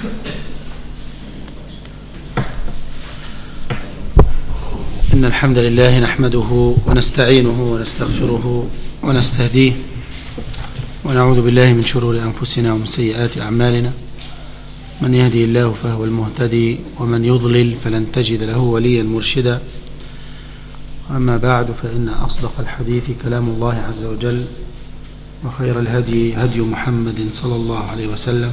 إن الحمد لله نحمده ونستعينه ونستغفره ونستهديه ونعوذ بالله من شرور أنفسنا ومن سيئات أعمالنا. من يهدي الله فهو المهتدي ومن يضلل فلن تجد له وليا مرشدا. أما بعد فإن أصدق الحديث كلام الله عز وجل وخير الهدي هدي محمد صلى الله عليه وسلم.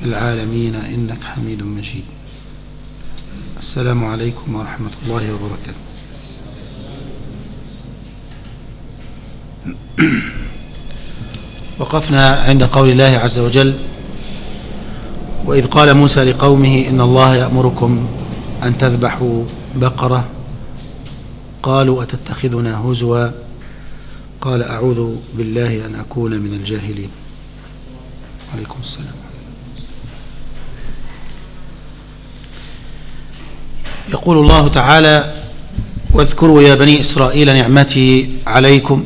في العالمين إنك حميد مجيد. السلام عليكم ورحمة الله وبركاته. وقفنا عند قول الله عز وجل وإذ قال موسى لقومه إن الله يأمركم أن تذبحوا بقرة. قالوا أتتخذنا هزوا؟ قال أعوذ بالله أن أكون من الجاهلين. عليكم السلام. يقول الله تعالى واذكروا يا بني إسرائيل نعمتي عليكم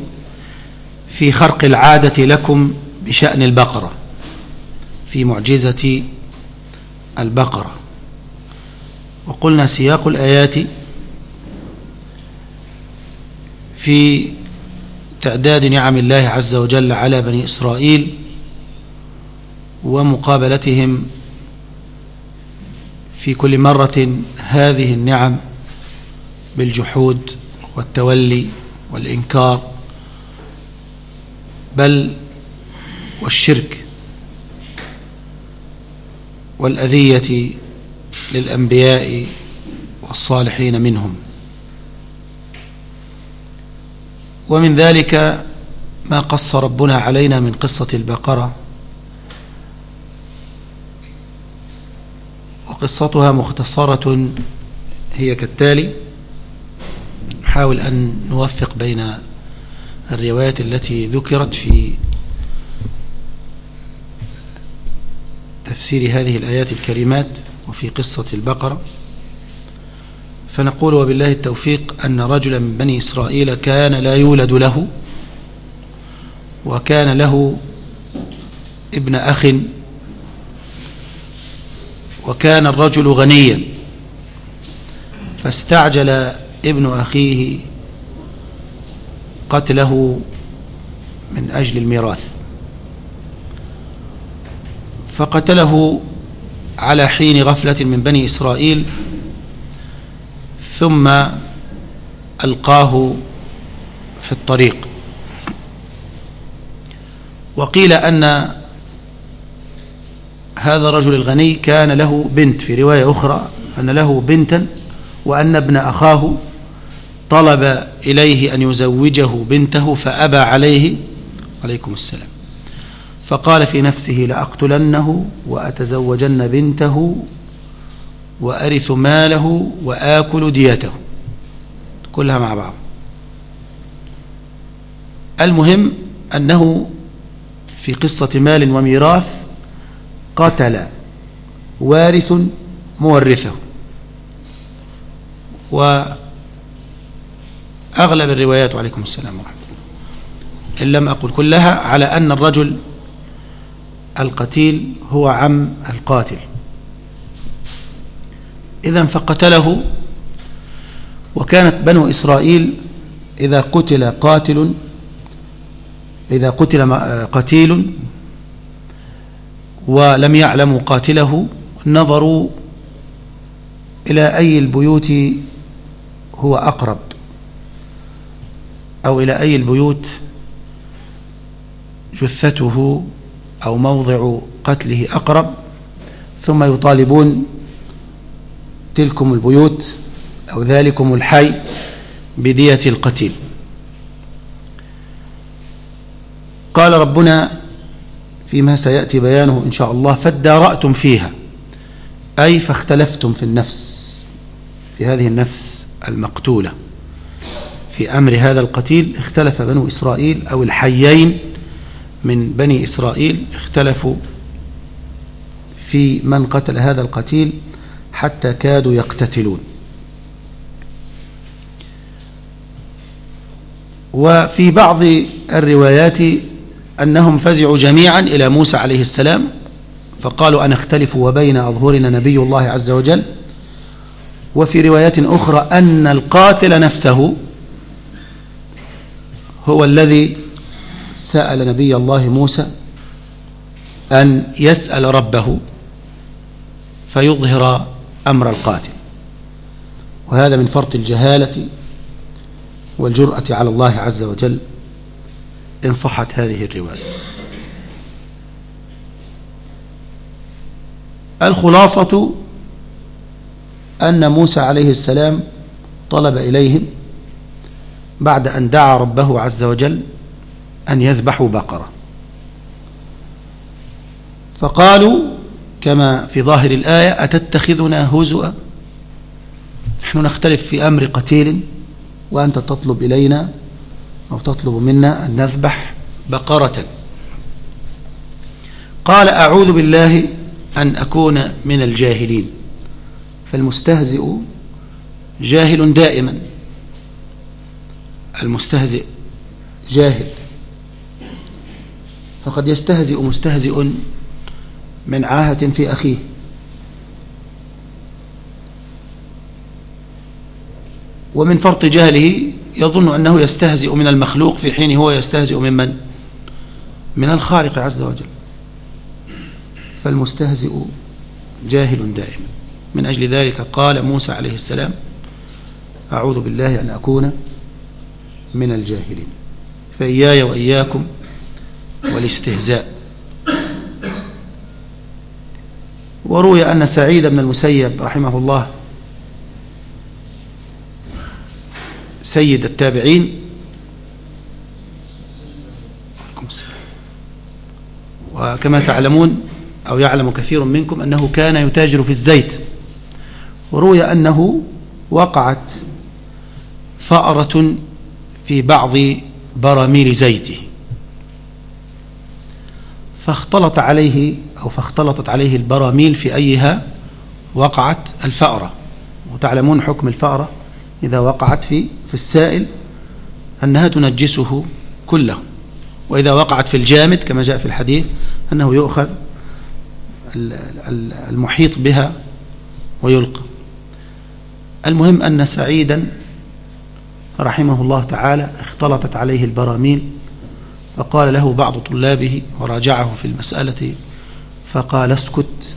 في خرق العادة لكم بشأن البقرة في معجزة البقرة. وقلنا سياق الآيات في تعداد نعم الله عز وجل على بني إسرائيل ومقابلتهم في كل مرة هذه النعم بالجحود والتولي والإنكار بل والشرك والأذية للأنبياء والصالحين منهم. ومن ذلك ما قص ربنا علينا من قصة البقرة. وقصتها مختصرة هي كالتالي نحاول أن نوفق بين الروايات التي ذكرت في تفسير هذه الآيات الكريمات وفي قصة البقرة. فنقول وبالله التوفيق أن رجلا من بني إسرائيل كان لا يولد له وكان له ابن أخ وكان الرجل غنيا. فاستعجل ابن أخيه قتله من أجل الميراث. فقتله على حين غفلة من بني إسرائيل ثم ألقاه في الطريق. وقيل أن هذا الرجل الغني كان له بنت في رواية أخرى أن له بنتا وأن ابن أخاه طلب إليه أن يزوجه بنته فأبى عليه. عليكم السلام. فقال في نفسه لأقتلنه وأتزوجن بنته وأرث ماله وآكل ديته. كلها مع بعض. المهم أنه في قصة مال وميراث قتل وارث مورثه وأغلب الروايات وعليكم السلام ورحمة الله. إن لم أقل كلها على أن الرجل القتيل هو عم القاتل. إذا فقتله وكانت بنو إسرائيل إذا قتل قاتل إذا قتل قتيل ولم يعلموا قاتله نظروا إلى أي البيوت هو أقرب أو إلى أي البيوت جثته أو موضع قتله أقرب. ثم يطالبون تلكم البيوت أو ذلكم الحي بدية القتيل. قال ربنا فيما سيأتي بيانه إن شاء الله فادارأتم فيها أي فاختلفتم في النفس في هذه النفس المقتولة. في أمر هذا القتيل اختلف بنو إسرائيل أو الحيين من بني إسرائيل اختلفوا في من قتل هذا القتيل حتى كادوا يقتتلون. وفي بعض الروايات أنهم فزعوا جميعا إلى موسى عليه السلام فقالوا أنا اختلف وبين أظهرنا نبي الله عز وجل. وفي روايات أخرى أن القاتل نفسه هو الذي سأل نبي الله موسى أن يسأل ربه فيظهر أمر القاتل. وهذا من فرط الجهالة والجرأة على الله عز وجل. إن صحت هذه الرواية. الخلاصة أن موسى عليه السلام طلب إليهم بعد أن دعا ربه عز وجل أن يذبحوا بقرة. فقالوا كما في ظاهر الآية أتتخذنا هزؤا نحن نختلف في أمر قتيل وأنت تطلب إلينا أو تطلب منا أن نذبح بقرة. قال أعوذ بالله أن أكون من الجاهلين. فالمستهزئ جاهل دائما. المستهزئ جاهل. فقد يستهزئ مستهزئ من عاهة في أخيه. ومن فرط جهله يظن أنه يستهزئ من المخلوق في حين هو يستهزئ من من؟ من الخالق عز وجل. فالمستهزئ جاهل دائما من أجل ذلك قال موسى عليه السلام أعوذ بالله أن أكون من الجاهلين. فإياي وإياكم والاستهزاء. وروي أن سعيد بن المسيب رحمه الله سيد التابعين. وكما تعلمون أو يعلم كثير منكم أنه كان يتاجر في الزيت وروي أنه وقعت فأرة في بعض براميل زيته. فاختلط عليه أو فاختلطت عليه البراميل في أيها وقعت الفأرة. وتعلمون حكم الفأرة؟ إذا وقعت في في السائل أنها تنجسه كله. وإذا وقعت في الجامد كما جاء في الحديث أنه يؤخذ المحيط بها ويلقى. المهم أن سعيدا رحمه الله تعالى اختلطت عليه البراميل فقال له بعض طلابه وراجعه في المسألة فقال اسكت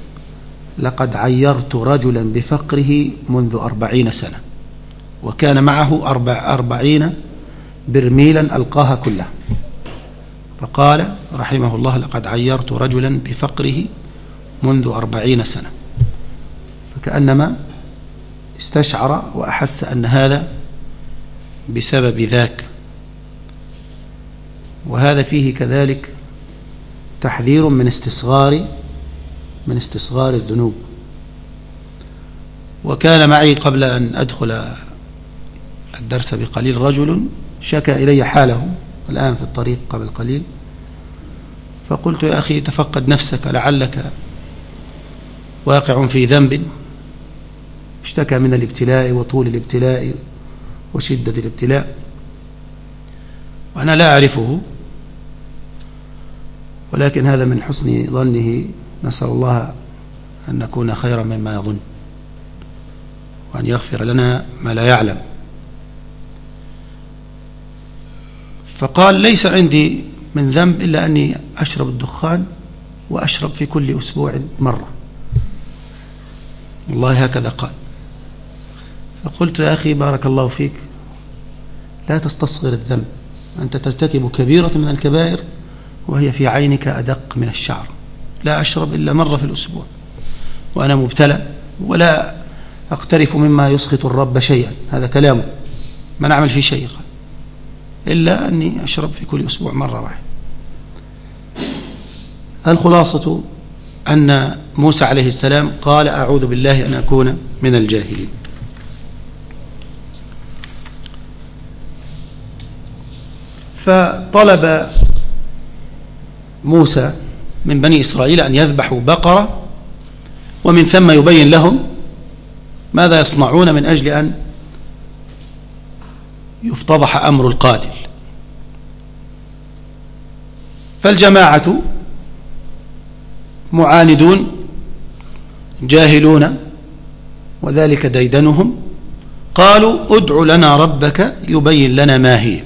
لقد عيرت رجلا بفقره منذ أربعين سنة. وكان معه أربع أربعين برميلا ألقاها كلها. فقال رحمه الله لقد عيرت رجلا بفقره منذ أربعين سنة. فكأنما استشعر وأحس أن هذا بسبب ذاك. وهذا فيه كذلك تحذير من استصغار من استصغار الذنوب. وكان معي قبل أن أدخل الدرس بقليل رجل شكى إلي حاله الآن في الطريق قبل قليل فقلت يا أخي تفقد نفسك لعلك واقع في ذنب اشتكى من الابتلاء وطول الابتلاء وشدة الابتلاء وأنا لا أعرفه ولكن هذا من حسن ظنه نسأل الله أن نكون خيرا مما يظن وأن يغفر لنا ما لا يعلم. فقال ليس عندي من ذنب إلا أني أشرب الدخان وأشرب في كل أسبوع مرة. والله هكذا قال. فقلت يا أخي بارك الله فيك لا تستصغر الذنب أنت ترتكب كبيرة من الكبائر وهي في عينك أدق من الشعر. لا أشرب إلا مرة في الأسبوع وأنا مبتلى ولا أقترف مما يسخط الرب شيئا. هذا كلامه. ما نعمل فيه شيء؟ قال. إلا أني أشرب في كل أسبوع مرة واحدة. الخلاصة أن موسى عليه السلام قال أعوذ بالله أن أكون من الجاهلين. فطلب موسى من بني إسرائيل أن يذبحوا بقرة ومن ثم يبين لهم ماذا يصنعون من أجل أن يفتضح أمر القاتل. فالجماعة معاندون جاهلون وذلك ديدنهم قالوا ادع لنا ربك يبين لنا ما هي.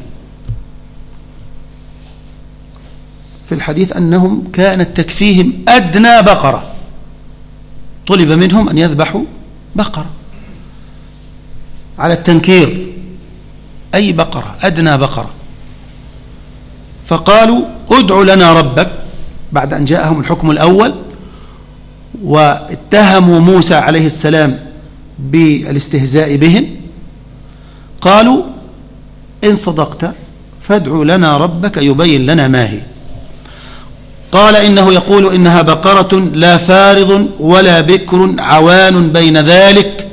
في الحديث أنهم كانت تكفيهم أدنى بقرة. طلب منهم أن يذبحوا بقرة. على التنكير أي بقرة؟ أدنى بقرة. فقالوا ادع لنا ربك. بعد أن جاءهم الحكم الأول واتهموا موسى عليه السلام بالاستهزاء بهم قالوا إن صدقت فادع لنا ربك يبين لنا ما هي. قال إنه يقول إنها بقرة لا فارض ولا بكر عوان بين ذلك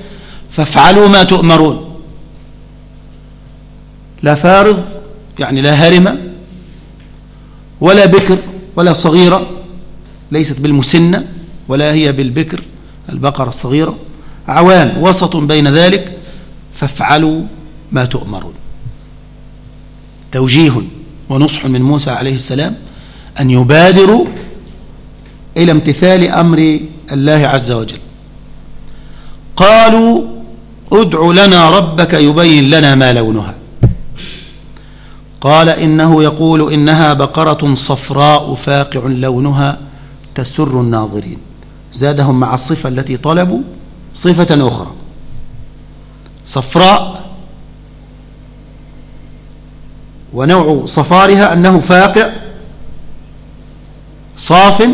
فافعلوا ما تؤمرون. لا فارض يعني لا هرمة ولا بكر ولا صغيرة ليست بالمسنة ولا هي بالبكر البقرة الصغيرة. عوان وسط بين ذلك فافعلوا ما تؤمرون. توجيه ونصح من موسى عليه السلام أن يبادروا إلى امتثال أمر الله عز وجل. قالوا ادع لنا ربك يبين لنا ما لونها. قال إنه يقول إنها بقرة صفراء فاقع لونها تسر الناظرين. زادهم مع الصفة التي طلبوا صفة أخرى. صفراء ونوع صفارها أنه فاقع صاف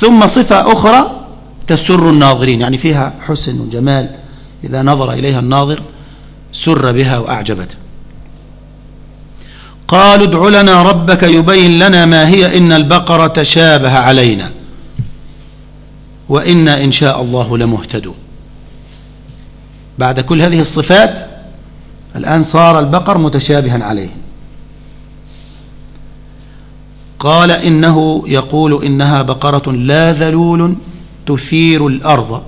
ثم صفة أخرى تسر الناظرين يعني فيها حسن وجمال. إذا نظر إليها الناظر سر بها وأعجبته. قالوا ادع لنا ربك يبين لنا ما هي إن البقرة تشابه علينا. وإنا إن شاء الله لمهتدون. بعد كل هذه الصفات الآن صار البقر متشابها عليهم قال إنه يقول إنها بقرة لا ذلول تثير الأرض.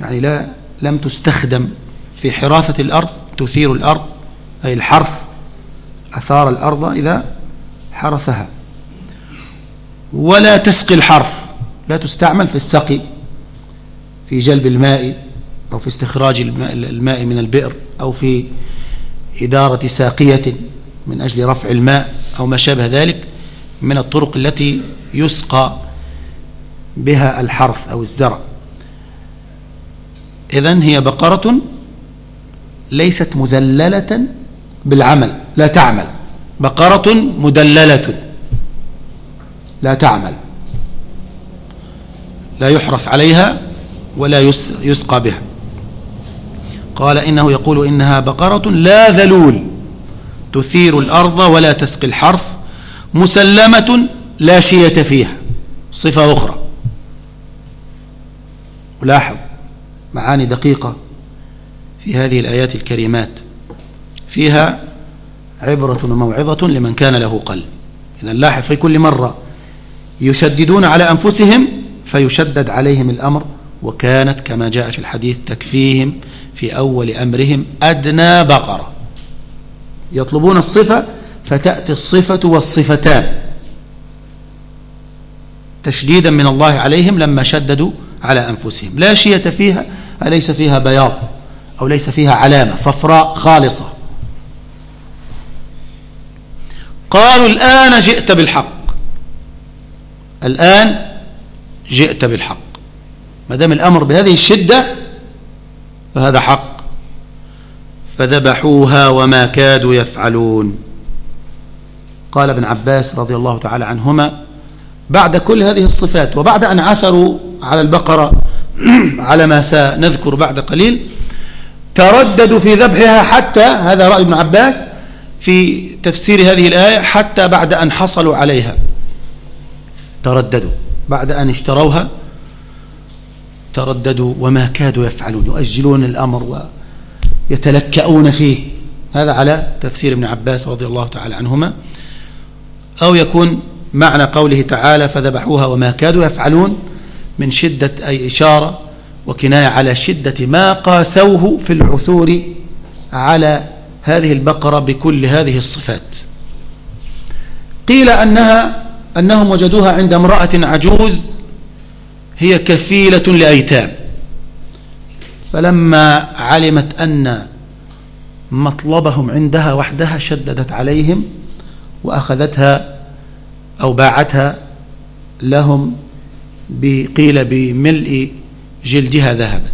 يعني لا لم تستخدم في حراثة الأرض تثير الأرض أي الحرث أثار الأرض إذا حرثها. ولا تسقي الحرث لا تستعمل في السقي في جلب الماء أو في استخراج الماء من البئر أو في إدارة ساقية من أجل رفع الماء أو ما شابه ذلك من الطرق التي يسقى بها الحرث أو الزرع. إذن هي بقرة ليست مذللة بالعمل لا تعمل. بقرة مدللة. لا تعمل. لا يحرف عليها ولا يسقى بها. قال إنه يقول إنها بقرة لا ذلول. تثير الأرض ولا تسقي الحرث مسلمة لا شية فيها. صفة أخرى. ولاحظ معاني دقيقة في هذه الآيات الكريمات. فيها عبرة وموعظة لمن كان له قلب. إذا لاحظ في كل مرة يشددون على أنفسهم فيشدد عليهم الأمر وكانت كما جاء في الحديث تكفيهم في أول أمرهم أدنى بقرة. يطلبون الصفة فتأتي الصفة والصفتان. تشديدا من الله عليهم لما شددوا على أنفسهم. لا شية فيها أليس فيها بياض أو ليس فيها علامة صفراء خالصة. قالوا الآن جئت بالحق. الآن جئت بالحق. ما دام الأمر بهذه الشدة فهذا حق. فذبحوها وما كادوا يفعلون. قال ابن عباس رضي الله تعالى عنهما بعد كل هذه الصفات وبعد أن عثروا على البقرة على ما سنذكر بعد قليل ترددوا في ذبحها حتى هذا رأي ابن عباس في تفسير هذه الآية حتى بعد أن حصلوا عليها. ترددوا. بعد أن اشتروها ترددوا وما كادوا يفعلون يؤجلون الأمر ويتلكؤون فيه. هذا على تفسير ابن عباس رضي الله تعالى عنهما. أو يكون معنى قوله تعالى فذبحوها وما كادوا يفعلون من شدة أي إشارة وكناية على شدة ما قاسوه في العثور على هذه البقرة بكل هذه الصفات. قيل أنها أنهم وجدوها عند امرأة عجوز هي كفيلة لأيتام. فلما علمت أن مطلبهم عندها وحدها شددت عليهم وأخذتها أو باعتها لهم قيل بملء جلدها ذهبا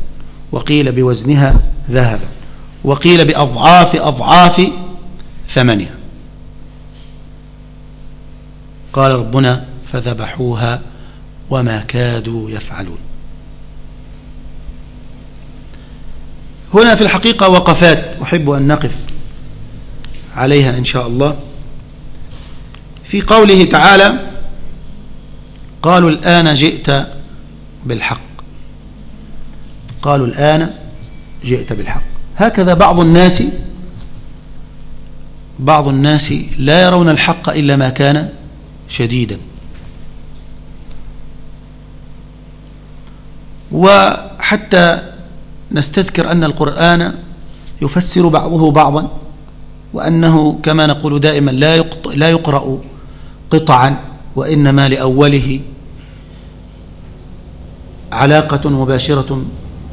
وقيل بوزنها ذهبا. وقيل بأضعاف أضعاف ثمنها. قال ربنا فذبحوها وما كادوا يفعلون. هنا في الحقيقة وقفات أحب أن نقف عليها إن شاء الله. في قوله تعالى قالوا الآن جئت بالحق. قالوا الآن جئت بالحق. هكذا بعض الناس بعض الناس لا يرون الحق إلا ما كان شديدا. وحتى نستذكر أن القرآن يفسر بعضه بعضا وأنه كما نقول دائما لا لا يقرأ قطعا وإنما لأوله علاقة مباشرة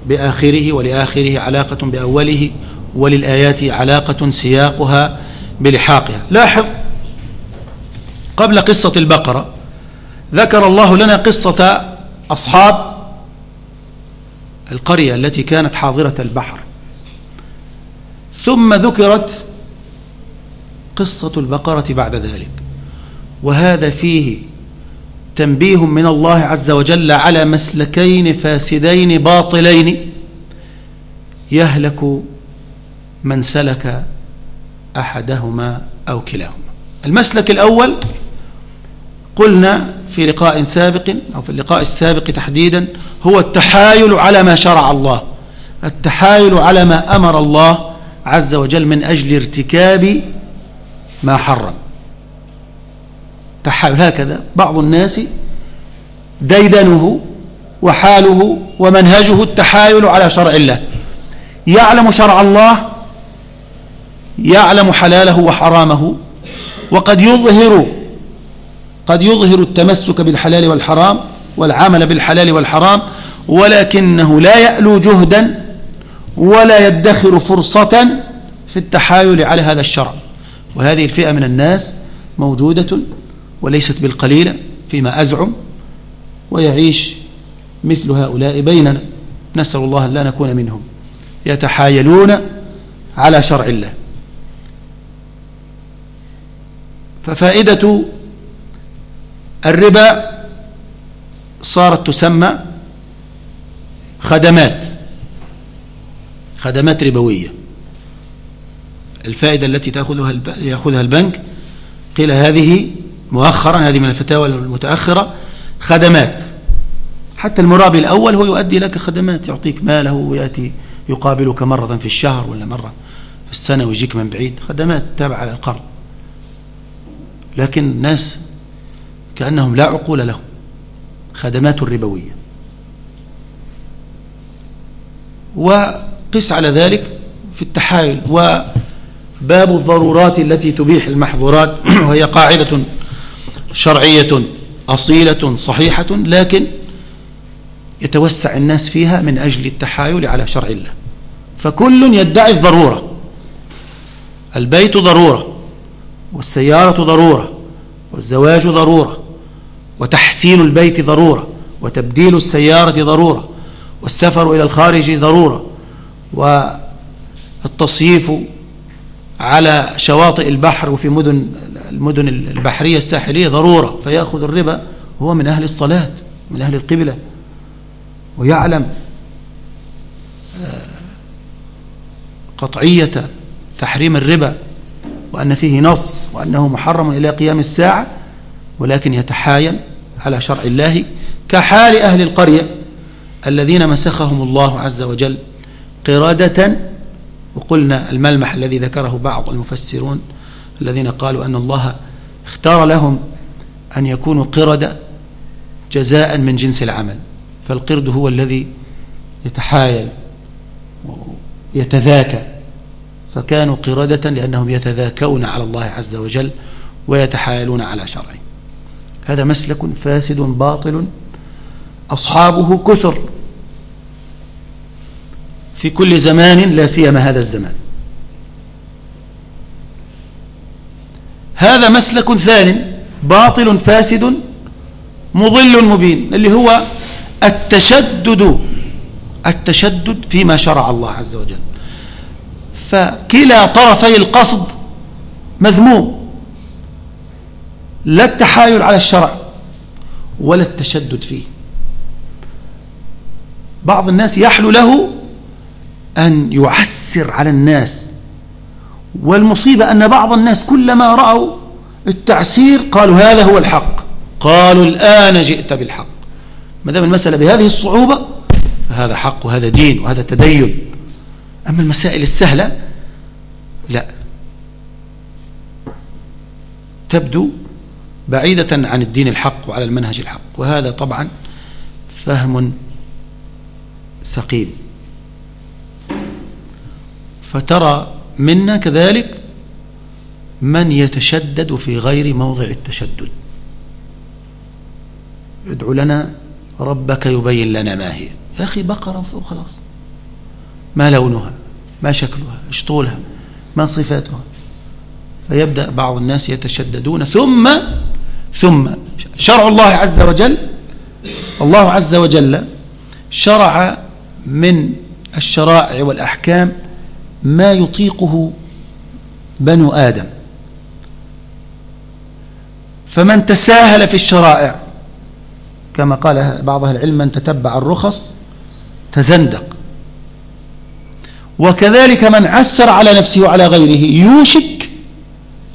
بآخره ولآخره علاقة بأوله وللآيات علاقة سياقها بلحاقها. لاحظ قبل قصة البقرة ذكر الله لنا قصة أصحاب القرية التي كانت حاضرة البحر. ثم ذكرت قصة البقرة بعد ذلك. وهذا فيه تنبيه من الله عز وجل على مسلكين فاسدين باطلين يهلك من سلك أحدهما أو كلاهما. المسلك الأول قلنا في لقاء سابق أو في اللقاء السابق تحديدا هو التحايل على ما شرع الله التحايل على ما أمر الله عز وجل من أجل ارتكاب ما حرم. تحايل هكذا. بعض الناس ديدنه وحاله ومنهجه التحايل على شرع الله. يعلم شرع الله يعلم حلاله وحرامه وقد يظهر قد يظهر التمسك بالحلال والحرام والعمل بالحلال والحرام ولكنه لا يألو جهدا ولا يدخر فرصة في التحايل على هذا الشرع. وهذه الفئة من الناس موجودة وليست بالقليلة فيما أزعم ويعيش مثل هؤلاء بيننا. نسأل الله أن لا نكون منهم يتحايلون على شرع الله. ففائدة الربا صارت تسمى خدمات خدمات ربوية. الفائدة التي تأخذها يأخذها البنك قيل هذه مؤخرا هذه من الفتاوى المتأخرة خدمات. حتى المرابي الأول هو يؤدي لك خدمات يعطيك ماله ويأتي يقابلك مرة في الشهر ولا مرة في السنة ويجيك من بعيد. خدمات تابعة للقرض لكن الناس كأنهم لا عقول لهم خدمات ربوية. وقس على ذلك في التحايل. وباب الضرورات التي تبيح المحظورات وهي قاعدة شرعية أصيلة صحيحة لكن يتوسع الناس فيها من أجل التحايل على شرع الله. فكل يدعي الضرورة. البيت ضرورة والسيارة ضرورة والزواج ضرورة وتحسين البيت ضرورة وتبديل السيارة ضرورة والسفر إلى الخارج ضرورة والتصييف على شواطئ البحر وفي مدن المدن البحرية الساحلية ضرورة فيأخذ الربا هو من أهل الصلاة من أهل القبلة ويعلم آه، قطعية تحريم الربا وأن فيه نص وأنه محرم إلى قيام الساعة ولكن يتحايل على شرع الله كحال أهل القرية الذين مسخهم الله عز وجل قردة وقلنا الملمح الذي ذكره بعض المفسرون الذين قالوا أن الله اختار لهم أن يكونوا قردة جزاء من جنس العمل فالقرد هو الذي يتحايل يتذاكى فكانوا قردة لأنهم يتذاكون على الله عز وجل ويتحايلون على شرعه. هذا مسلك فاسد باطل أصحابه كثر. في كل زمان لا سيما هذا الزمان. هذا مسلك ثان باطل فاسد مضل مبين اللي هو التشدد التشدد فيما شرع الله عز وجل. فكلا طرفي القصد مذموم لا التحايل على الشرع ولا التشدد فيه. بعض الناس يحلو له أن يعسر على الناس والمصيبة أن بعض الناس كلما رأوا التعسير قالوا هذا هو الحق. قالوا الآن جئت بالحق. ما دام المسألة بهذه الصعوبة فهذا حق وهذا دين وهذا تدين. أما المسائل السهلة لا. تبدو بعيدة عن الدين الحق وعلى المنهج الحق. وهذا طبعا فهم سقيم فترى منا كذلك من يتشدد في غير موضع التشدد. ادعو لنا ربك يبين لنا ما هي. يا أخي بقرة وخلاص ما لونها؟ ما شكلها؟ إيش طولها؟ ما صفاتها؟ فيبدأ بعض الناس يتشددون. ثم ثم شرع الله عز وجل الله عز وجل شرع من الشرائع والأحكام ما يطيقه بنو آدم. فمن تساهل في الشرائع كما قال بعض أهل العلم من تتبع الرخص تزندق. وكذلك من عسر على نفسه وعلى غيره يوشك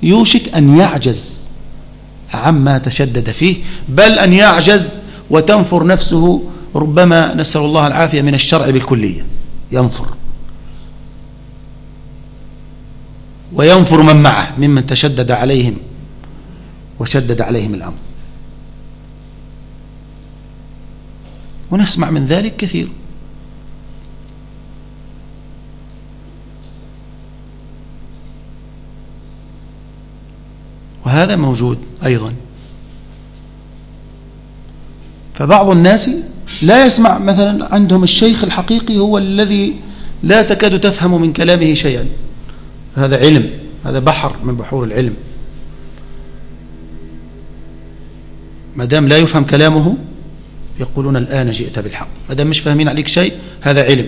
يوشك أن يعجز عما تشدد فيه بل أن يعجز وتنفر نفسه ربما نسأل الله العافية من الشرع بالكلية ينفر. وينفر من معه ممن تشدد عليهم وشدد عليهم الأمر. ونسمع من ذلك كثير. وهذا موجود أيضا. فبعض الناس لا يسمع مثلا عندهم الشيخ الحقيقي هو الذي لا تكاد تفهم من كلامه شيئا. هذا علم هذا بحر من بحور العلم. ما دام لا يفهم كلامه يقولون الآن جئت بالحق. ما دام مش فاهمين عليك شيء هذا علم.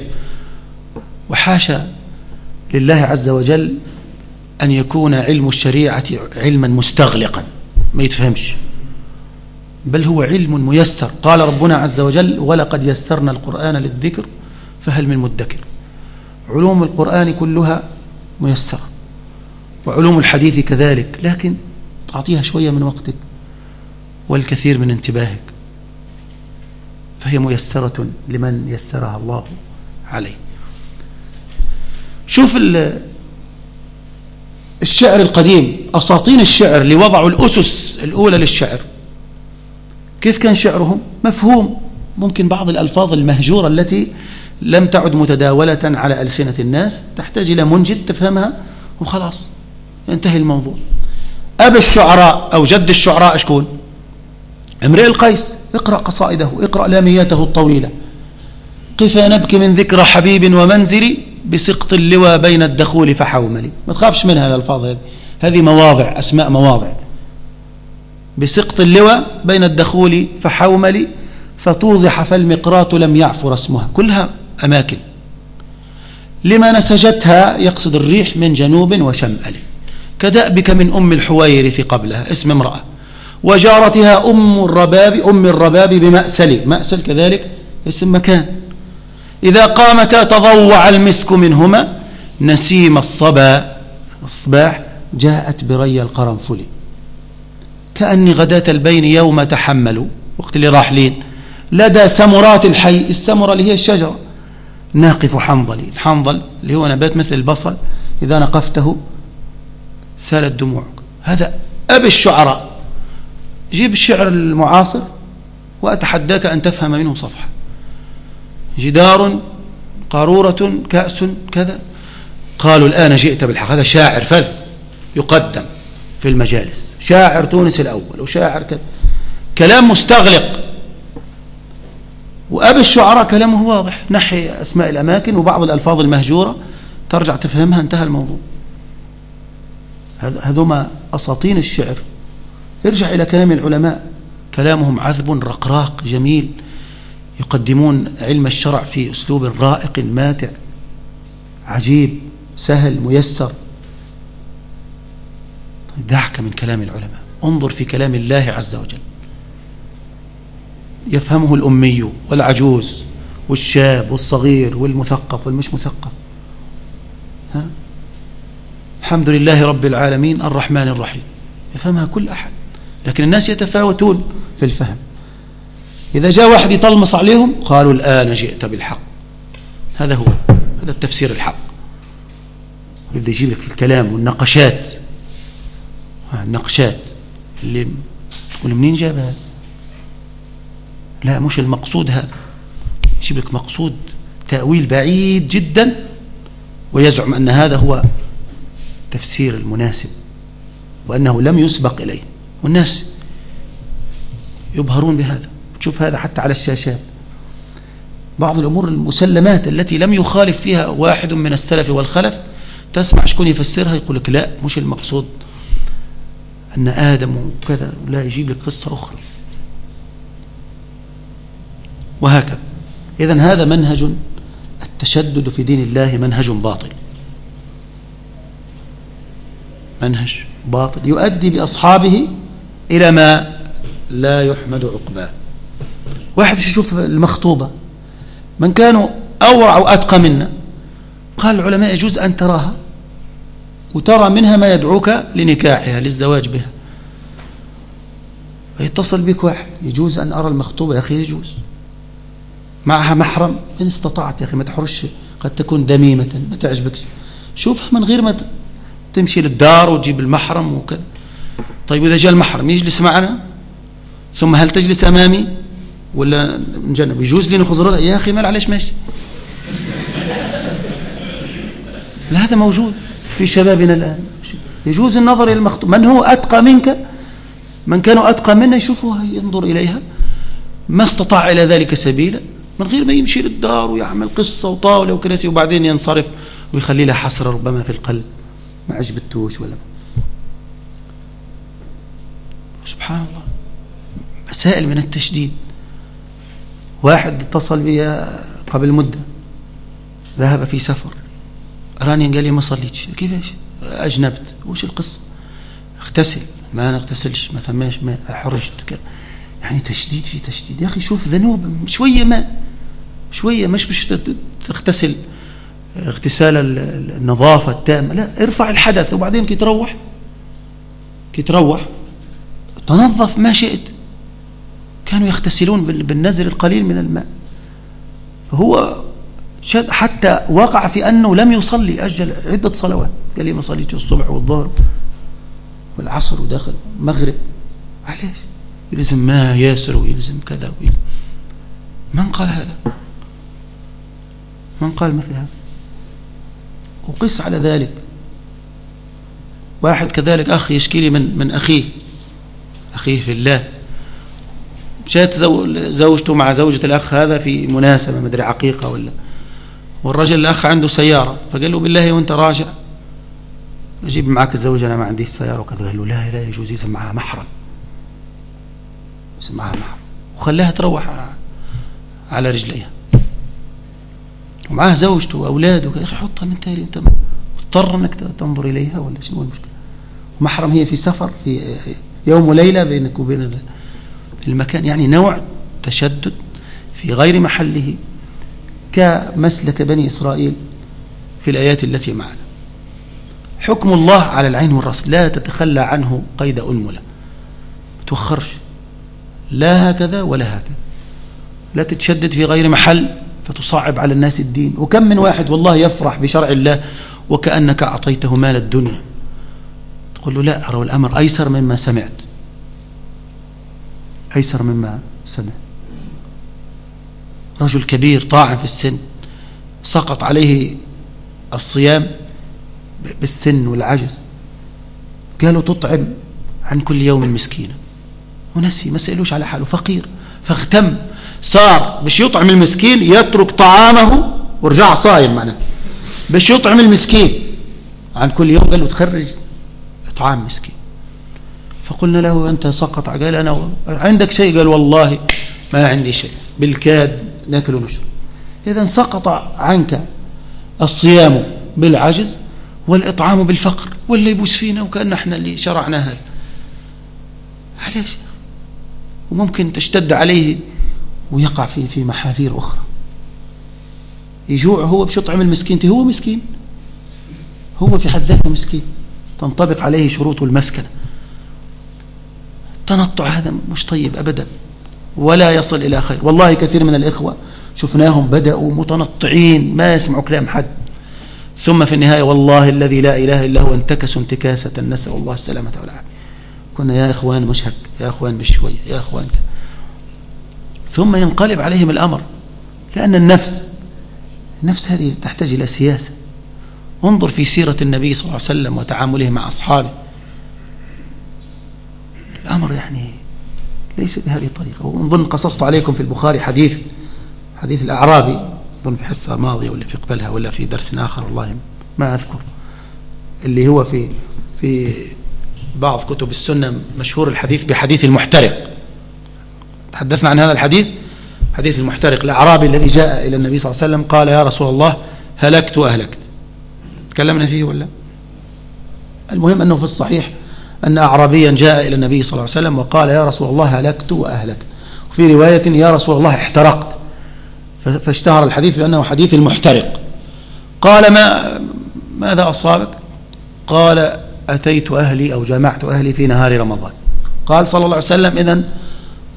وحاشا لله عز وجل أن يكون علم الشريعة علما مستغلقا. ما يتفهمش. بل هو علم ميسر. قال ربنا عز وجل ولقد يسرنا القرآن للذكر فهل من مدكر. علوم القرآن كلها ميسرة. وعلوم الحديث كذلك لكن تعطيها شوية من وقتك والكثير من انتباهك. فهي ميسرة لمن يسرها الله عليه. شوف الشعر القديم أساطين الشعر اللي وضعوا الأسس الأولى للشعر. كيف كان شعرهم؟ مفهوم. ممكن بعض الألفاظ المهجورة التي لم تعد متداولة على ألسنة الناس تحتاج إلى منجد تفهمها وخلاص ينتهي الموضوع. أب الشعراء أو جد الشعراء أشكون امرئ القيس اقرأ قصائده اقرأ لامياته الطويلة. قفا نبكي من ذكرى حبيب ومنزلي بسقط اللوى بين الدخول فحوملي ما تخافش منها الألفاظ هذه. هذه مواضع أسماء مواضع. بسقط اللوى بين الدخول فحوملي فتوضح فالمقراط لم يعفر اسمها كلها أماكن. لما نسجتها يقصد الريح من جنوب وشمال كدأبك من أم الحويرث قبلها اسم امرأة. وجارتها أم الرباب أم الرباب بمأسل. مأسل كذلك اسم مكان. إذا قامتا تضوع المسك منهما نسيم الصبا. الصباح جاءت بري القرنفل. كأني غداة البين يوم تحملوا. وقت اللي راحلين. لدى سمرات الحي. السمرة اللي هي الشجرة. ناقف حنظلي. الحنظل اللي هو نبات مثل البصل إذا نقفته سالت دموعك هذا أب الشعراء. جيب الشعر المعاصر وأتحداك أن تفهم منه صفحة. جدار قارورة كأس كذا. قالوا الآن جئت بالحق. هذا شاعر فذ يقدم في المجالس. شاعر تونس الأول وشاعر كذا. كلام مستغلق. وأب الشعراء كلامه واضح نحي أسماء الأماكن وبعض الألفاظ المهجورة ترجع تفهمها انتهى الموضوع. هذوما أساطين الشعر. ارجع إلى كلام العلماء. كلامهم عذب رقراق جميل. يقدمون علم الشرع في أسلوب رائق ماتع عجيب سهل ميسر. طيب دعك من كلام العلماء. انظر في كلام الله عز وجل. يفهمه الأمي والعجوز والشاب والصغير والمثقف والمش مثقف. ها؟ الحمد لله رب العالمين الرحمن الرحيم. يفهمها كل أحد. لكن الناس يتفاوتون في الفهم. إذا جاء واحد يطلمص عليهم قالوا الآن جئت بالحق. هذا هو هذا التفسير الحق. يبدأ يجيب لك الكلام والنقشات النقشات اللي تقول منين جابها؟ لا مش المقصود هذا. يجيب لك مقصود تأويل بعيد جدا ويزعم أن هذا هو تفسير المناسب وأنه لم يسبق إليه. والناس يبهرون بهذا. تشوف هذا حتى على الشاشات. بعض الأمور المسلمات التي لم يخالف فيها واحد من السلف والخلف تسمع شكون يفسرها؟ يقول لك لا مش المقصود أن آدم وكذا. لا يجيب لك قصة أخرى. وهكذا. إذا هذا منهج التشدد في دين الله منهج باطل. منهج باطل. يؤدي بأصحابه إلى ما لا يحمد عقباه. واحد يشوف المخطوبة؟ من كانوا أورع وأتقى منا. قال العلماء يجوز أن تراها وترى منها ما يدعوك لنكاحها للزواج بها. ويتصل بك واحد يجوز أن أرى المخطوبة؟ يا أخي يجوز. معها محرم. إن استطعت يا أخي ما تحرش قد تكون دميمة ما تعجبكش شوفها من غير ما تمشي للدار وتجيب المحرم وكذا. طيب إذا جاء المحرم يجلس معنا؟ ثم هل تجلس أمامي؟ ولا نجنب يجوز لي نخذ يا أخي ما علاش ماشي؟ لا هذا موجود في شبابنا الآن. يجوز النظر إلى المخطوب. من هو أتقى منك؟ من كانوا أتقى منا يشوفها ينظر إليها. ما استطاع إلى ذلك سبيلا. من غير ما يمشي للدار ويعمل قصة وطاولة وكراسي وبعدين ينصرف ويخلي لها حسرة ربما في القلب. ما عجبتوش ولا؟ سبحان الله. مسائل من التشديد. واحد اتصل بي قبل مدة. ذهب في سفر. راني قال لي ما صليتش. كيفاش أجنبت. وش القصة؟ اغتسل. ما أنا اغتسلش ما ثماش ما حرجت. يعني تشديد في تشديد. يا أخي شوف ذنوب شوية ماء. شوية مش مش تغتسل اغتسال النظافة التامة لا ارفع الحدث وبعدين كي تروح كي تروح تنظف ما شئت. كانوا يغتسلون بالنزل القليل من الماء. فهو حتى وقع في أنه لم يصلي أجل عدة صلوات. قال لي ما صليتش الصبح والظهر والعصر ودخل مغرب علاش؟ يلزم ما ياسر ويلزم كذا ويلزم. من قال هذا؟ من قال مثل هذا وقس على ذلك. واحد كذلك أخ يشكي لي من, من أخيه. أخيه في الله. جاءت زوجته مع زوجة الأخ هذا في مناسبة مدري عقيقة ولا. والرجل الأخ عنده سيارة فقال له بالله وأنت راجع. أجيب معك الزوجة أنا ما عندي سيارة وكذا قال له لا لا يجوز يسمى معها محرم. يسمى معها محرم. وخلاها تروح على رجليها. ومعها زوجته وأولاده. يا أخي حطها من تالي أنت مضطر أنك تنظر إليها ولا شنو المشكلة محرم هي في سفر في يوم وليلة بينك وبين المكان. يعني نوع تشدد في غير محله كمسلك بني إسرائيل في الآيات التي معنا. حكم الله على العين والرأس. لا تتخلى عنه قيد أنملة. توخرش لا هكذا ولا هكذا. لا تتشدد في غير محل فتصعب على الناس الدين. وكم من واحد والله يفرح بشرع الله وكأنك أعطيته مال الدنيا. تقول له لا أرى الأمر أيسر مما سمعت. أيسر مما سمعت. رجل كبير طاعن في السن سقط عليه الصيام بالسن والعجز. قالوا تطعم عن كل يوم مسكينة. ونسي ما سألوش على حاله فقير. فاغتم صار باش يطعم المسكين يترك طعامه ورجع صايم معنا باش يطعم المسكين. عن كل يوم قال له تخرج اطعام مسكين. فقلنا له أنت سقط؟ قال أنا عندك شيء؟ قال والله ما عندي شيء. بالكاد ناكل ونشرب. إذا سقط عنك الصيام بالعجز والإطعام بالفقر واللي يبوس فينا وكأن إحنا اللي شرعنا هذا علاش؟ وممكن تشتد عليه ويقع في في محاذير أخرى. يجوع هو باش يطعم المسكين؟ هو مسكين. هو في حد ذاته مسكين. تنطبق عليه شروط المسكنة. التنطع هذا مش طيب أبدا. ولا يصل إلى خير. والله كثير من الإخوة شفناهم بدأوا متنطعين ما يسمعوا كلام حد. ثم في النهاية والله الذي لا إله إلا هو انتكسوا انتكاسة نسأل الله السلامة والعافية. كنا يا إخوان مش هك يا إخوان بشوية يا إخوان ثم ينقلب عليهم الأمر. لأن النفس النفس هذه تحتاج إلى سياسة. انظر في سيرة النبي صلى الله عليه وسلم وتعامله مع أصحابه. الأمر يعني ليس بهذه الطريقة. ونظن قصصت عليكم في البخاري حديث حديث الأعرابي أظن في حصة ماضية ولا في قبلها ولا في درس آخر والله ما أذكر. اللي هو في في بعض كتب السنة مشهور الحديث بحديث المحترق. تحدثنا عن هذا الحديث؟ حديث المحترق الأعرابي الذي جاء إلى النبي صلى الله عليه وسلم قال يا رسول الله هلكت وأهلكت. تكلمنا فيه ولا؟ المهم أنه في الصحيح أن أعرابيا جاء إلى النبي صلى الله عليه وسلم وقال يا رسول الله هلكت وأهلكت. وفي رواية يا رسول الله احترقت. فاشتهر الحديث بأنه حديث المحترق. قال ما ماذا أصابك؟ قال أتيت أهلي أو جمعت أهلي في نهار رمضان. قال صلى الله عليه وسلم إذن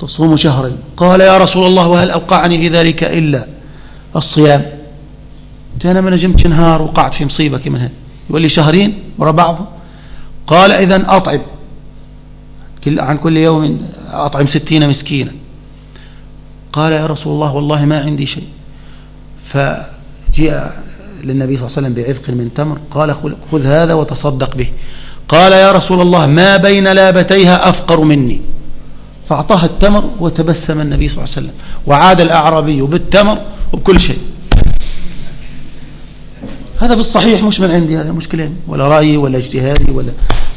تصوم شهرين. قال يا رسول الله وهل أوقعني في ذلك إلا الصيام؟ أنا ما نجمت نهار وقعت في مصيبة كما يقول لي شهرين ورا بعض. قال إذن أطعم. عن كل يوم أطعم ستين مسكينا. قال يا رسول الله والله ما عندي شيء. فجاء للنبي صلى الله عليه وسلم بعذق من تمر. قال خذ هذا وتصدق به. قال يا رسول الله ما بين لابتيها أفقر مني. فأعطاها التمر وتبسم النبي صلى الله عليه وسلم. وعاد الأعرابي بالتمر وبكل شيء. هذا في الصحيح مش من عندي هذا مشكلة. ولا رأيي ولا اجتهادي ولا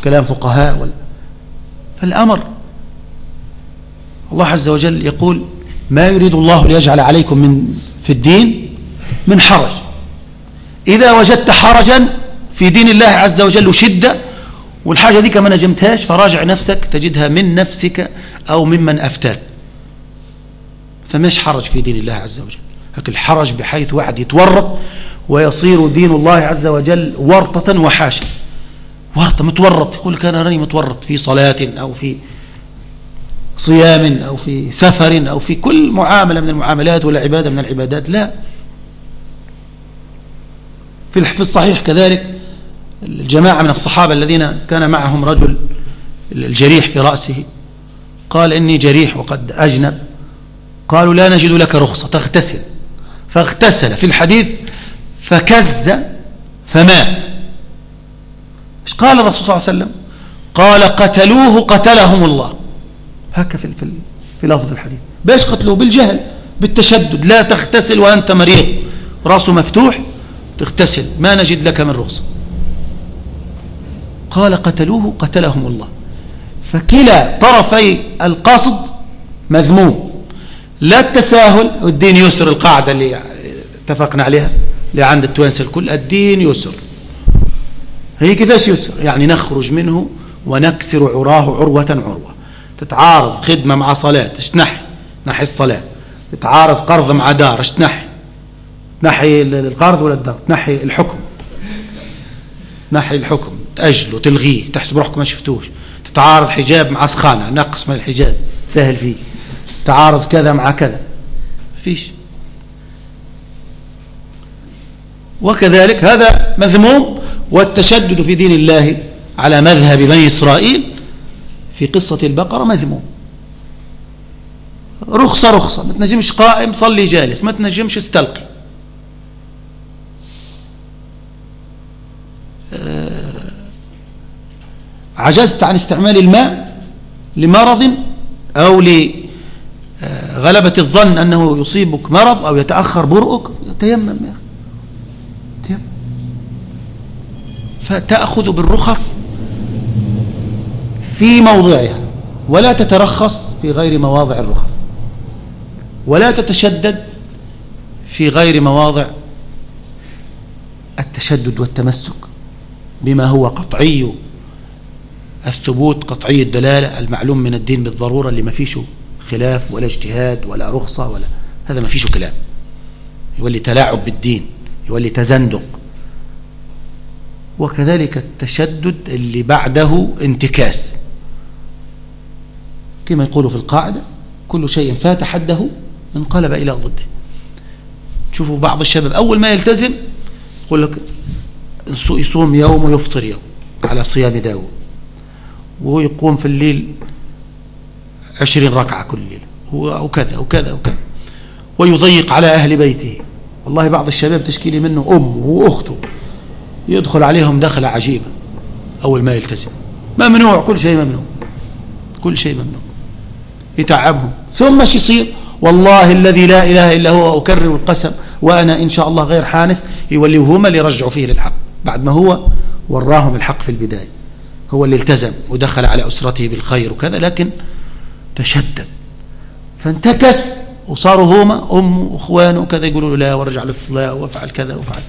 كلام فقهاء ولا. فالأمر الله عز وجل يقول ما يريد الله ليجعل عليكم من في الدين من حرج. إذا وجدت حرجا في دين الله عز وجل شدة والحاجة دي كما نجمتهاش فراجع نفسك تجدها من نفسك أو ممن أفتاك فماش حرج في دين الله عز وجل؟ لكن الحرج بحيث واحد يتورط ويصير دين الله عز وجل ورطة وحاشا. ورطة متورط يقول لك أنا راني متورط في صلاة أو في صيام أو في سفر أو في كل معاملة من المعاملات ولا عبادة من العبادات لا. في الصحيح كذلك الجماعة من الصحابة الذين كان معهم رجل الجريح في رأسه قال إني جريح وقد أجنب. قالوا لا نجد لك رخصة. تغتسل فاغتسل في الحديث فكز فمات. إيش قال الرسول صلى الله عليه وسلم؟ قال قتلوه قتلهم الله. هكا في في في لفظ الحديث. باش قتلوه؟ بالجهل بالتشدد. لا تغتسل وأنت مريض. راسه مفتوح تغتسل. ما نجد لك من رخصة. قال قتلوه قتلهم الله. فكلا طرفي القصد مذموم. لا التساهل والدين يسر القاعدة اللي اتفقنا عليها اللي عند التوانسة الكل الدين يسر. هي كيفاش يسر؟ يعني نخرج منه ونكسر عراه عروة عروة. تتعارض خدمة مع صلاة تنحي؟ نحي الصلاة. تتعارض قرض مع دار تنحي؟ نحي القرض ولا الدار؟ تنحي الحكم. نحي الحكم. تأجله تلغيه تحسب روحك ما شفتوش. تتعارض حجاب مع سخانة نقص من الحجاب تسهل فيه. تعارض كذا مع كذا. فيش وكذلك هذا مذموم والتشدد في دين الله على مذهب بني إسرائيل في قصة البقرة مذموم. رخصة رخصة ما تنجمش قائم صلي جالس ما تنجمش استلقي. عجزت عن استعمال الماء لمرض أو لغلبة الظن أنه يصيبك مرض أو يتأخر برؤك. تيمم يا أخي. تيمم. فتأخذ بالرخص في موضعها ولا تترخص في غير مواضع الرخص ولا تتشدد في غير مواضع التشدد والتمسك بما هو قطعي الثبوت قطعي الدلالة المعلوم من الدين بالضرورة اللي ما فيش خلاف ولا اجتهاد ولا رخصة ولا هذا ما فيش كلام. يولي تلاعب بالدين يولي تزندق. وكذلك التشدد اللي بعده انتكاس. كما يقول في القاعدة كل شيء فات حده انقلب إلى ضده. تشوفوا بعض الشباب أول ما يلتزم يقول لك يصوم يوم ويفطر يوم على صيام داود. ويقوم في الليل عشرين ركعة كل ليلة وكذا وكذا وكذا. ويضيق على أهل بيته. والله بعض الشباب تشكيلي منه أمه وأخته يدخل عليهم دخلة عجيبة. أول ما يلتزم. ممنوع كل شيء ممنوع. كل شيء ممنوع. يتعبهم. ثم إيش يصير؟ والله الذي لا إله إلا هو أكرر القسم وأنا إن شاء الله غير حانث يوليهما اللي يرجعوا فيه للحق. بعد ما هو وراهم الحق في البداية. هو اللي التزم ودخل على أسرته بالخير وكذا لكن تشدد. فانتكس وصاروا هما أمه وإخوانه وكذا يقولوا له لا وارجع للصلاة وافعل كذا وافعل.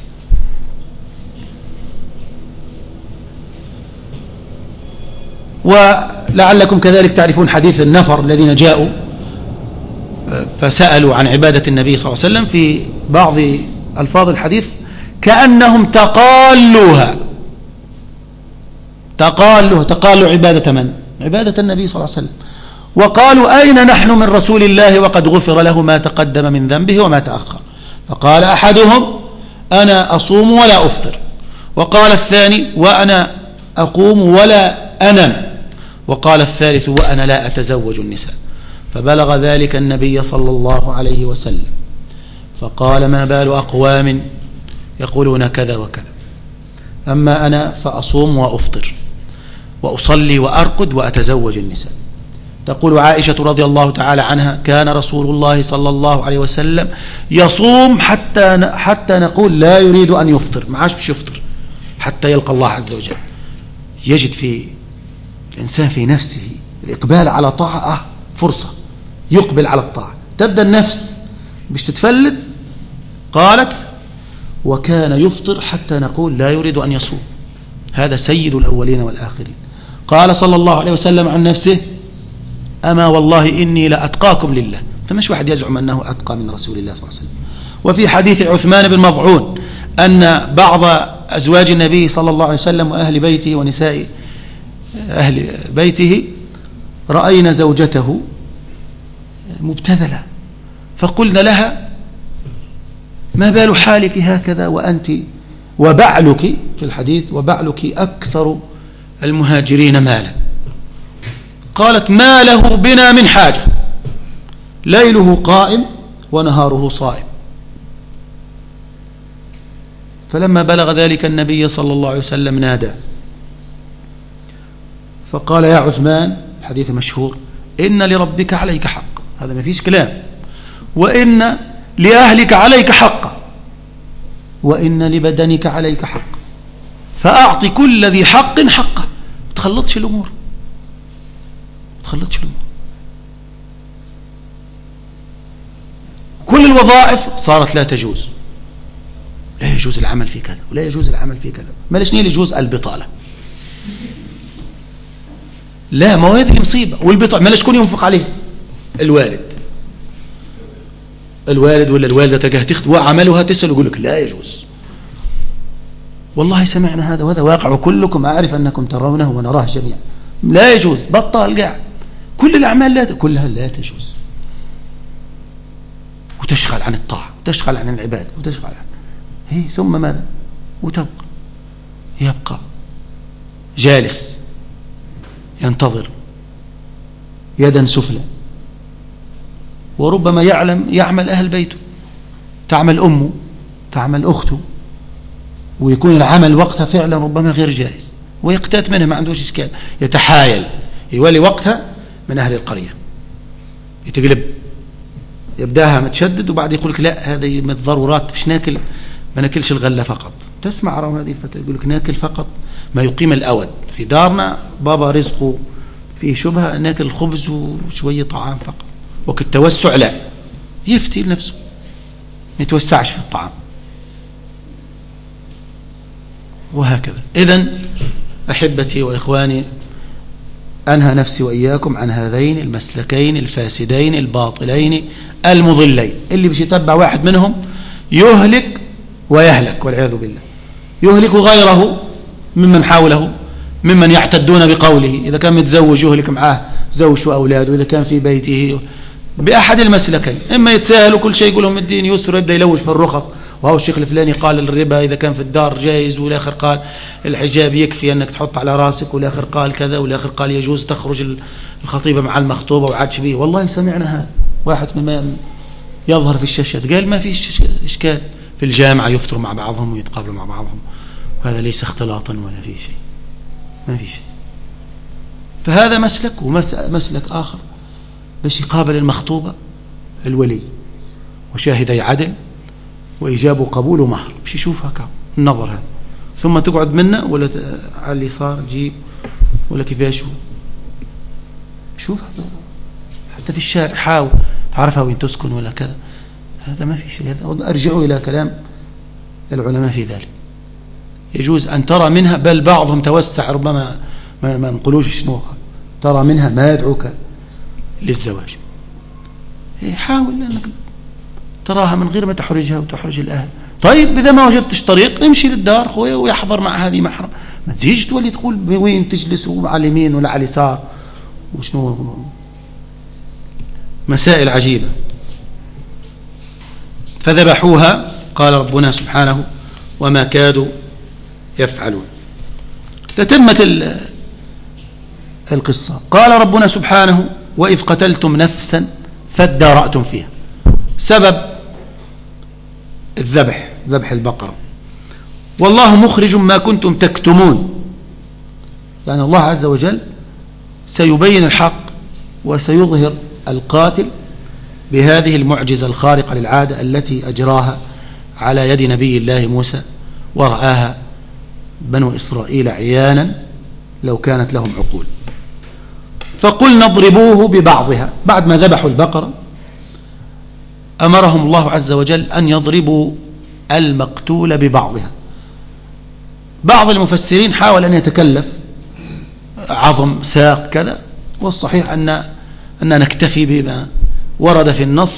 ولعلكم كذلك تعرفون حديث النفر الذين جاءوا فسألوا عن عبادة النبي صلى الله عليه وسلم في بعض ألفاظ الحديث كأنهم تقالوها. تقالوا تقالوا عبادة من؟ عبادة النبي صلى الله عليه وسلم. وقالوا أين نحن من رسول الله وقد غفر له ما تقدم من ذنبه وما تأخر؟ فقال أحدهم أنا أصوم ولا أفطر. وقال الثاني وأنا أقوم ولا أنم وقال الثالث وأنا لا أتزوج النساء. فبلغ ذلك النبي صلى الله عليه وسلم. فقال ما بال أقوام يقولون كذا وكذا. أما أنا فأصوم وأفطر. وأصلي وأرقد وأتزوج النساء. تقول عائشة رضي الله تعالى عنها كان رسول الله صلى الله عليه وسلم يصوم حتى حتى نقول لا يريد أن يفطر ما عادش يفطر حتى يلقى الله عز وجل. يجد في الإنسان في نفسه الإقبال على طاعة فرصة يقبل على الطاعة. تبدأ النفس مش تتفلت قالت وكان يفطر حتى نقول لا يريد أن يصوم. هذا سيد الأولين والآخرين. قال صلى الله عليه وسلم عن نفسه أما والله إني لأتقاكم لله. فمش واحد يزعم أنه أتقى من رسول الله صلى الله عليه وسلم. وفي حديث عثمان بن مضعون أن بعض أزواج النبي صلى الله عليه وسلم وأهل بيته ونساء أهل بيته رأينا زوجته مبتذلة. فقلنا لها ما بال حالك هكذا وأنت وبعلك في الحديث وبعلك أكثر المهاجرين مالا. قالت ما له بنا من حاجة. ليله قائم ونهاره صائم. فلما بلغ ذلك النبي صلى الله عليه وسلم نادى. فقال يا عثمان حديث مشهور إن لربك عليك حق. هذا ما فيش كلام. وإن لأهلك عليك حقا وإن لبدنك عليك حق. فأعطي كل ذي حق حقه. تخلطش الأمور. تخلطش الأمور. كل الوظائف صارت لا تجوز. لا يجوز العمل في كذا ولا يجوز العمل في كذا. ما ليش يجوز؟ البطالة. لا ما هو هذه مصيبة. والبطالة ما ليش كون ينفق عليه؟ الوالد. الوالد ولا الوالدة تلقاها تخت وعملها تسأل يقول لك لا يجوز. والله سمعنا هذا وهذا واقع وكلكم أعرف أنكم ترونه ونراه جميعا. لا يجوز بطال قاعد كل الأعمال لا كلها لا تجوز. وتشغل عن الطاعة وتشغل عن العبادة وتشغل عن هي ثم ماذا؟ وتبقى. يبقى. جالس. ينتظر. يدا سفلى. وربما يعلم يعمل أهل بيته. تعمل أمه تعمل أخته. ويكون العمل وقتها فعلا ربما غير جائز ويقتات منه ما عندوش إشكال يتحايل يولي وقتها من أهل القرية. يتقلب يبدأها متشدد وبعد يقول لك لا هذه من الضرورات مش ناكل؟ ما ناكلش الغلة فقط. تسمع رأوا هذه الفتاة يقول لك ناكل فقط ما يقيم الأود. في دارنا بابا رزقه فيه شبهة ناكل خبز وشوية طعام فقط. وقت التوسع لا يفتي لنفسه ما يتوسعش في الطعام. وهكذا. إذا أحبتي وإخواني أنهى نفسي وإياكم عن هذين المسلكين الفاسدين الباطلين المضلين. اللي بش يتبع واحد منهم يهلك ويهلك والعياذ بالله. يهلك غيره ممن حوله ممن يعتدون بقوله. إذا كان متزوج يهلك معاه زوج وأولاده. إذا كان في بيته بأحد المسلكين. إما يتساهل وكل شيء يقول لهم الدين يسر يبدأ يلوج في الرخص. وهو الشيخ الفلاني قال الربا إذا كان في الدار جائز والآخر قال الحجاب يكفي أنك تحط على رأسك والآخر قال كذا والآخر قال يجوز تخرج الخطيبة مع المخطوبة وعادش به والله سمعنا هذا. واحد مما يظهر في الشاشات. قال ما فيش إشكال. في الجامعة يفطروا مع بعضهم ويتقابلوا مع بعضهم. وهذا ليس اختلاطا ولا في شيء. ما في شيء. فهذا مسلك ومسلك آخر. باش يقابل المخطوبة الولي. وشاهدي عدل. وإجاب وقبول ومهر باش يشوف هكا النظر هذا. ثم تقعد منه ولا على اليسار جيب ولا كيفاش؟ شوف حتى في الشارع. حاول. تعرفها وين تسكن ولا كذا. هذا ما في شيء. هذا أرجعوا إلى كلام العلماء في ذلك. يجوز أن ترى منها بل بعضهم توسع ربما ما نقولوش شنو. ترى منها ما يدعوك للزواج. إيه، حاول أنك تراها من غير ما تحرجها وتحرج الأهل. طيب إذا ما وجدتش طريق امشي للدار خويا ويحضر مع هذه محرم. ما تجيش تولي تقول وين تجلس على اليمين ولا على اليسار؟ وشنو؟ مسائل عجيبة. فذبحوها قال ربنا سبحانه وما كادوا يفعلون. تتمت القصة. قال ربنا سبحانه وإذ قتلتم نفسا فادارأتم فيها. سبب الذبح ذبح البقرة. والله مخرج ما كنتم تكتمون. يعني الله عز وجل سيبين الحق وسيظهر القاتل بهذه المعجزة الخارقة للعادة التي أجراها على يد نبي الله موسى ورآها بنو إسرائيل عيانا لو كانت لهم عقول. فقلنا اضربوه ببعضها. بعد ما ذبحوا البقرة أمرهم الله عز وجل أن يضربوا المقتول ببعضها. بعض المفسرين حاول أن يتكلف عظم ساق كذا والصحيح أن أن نكتفي بما ورد في النص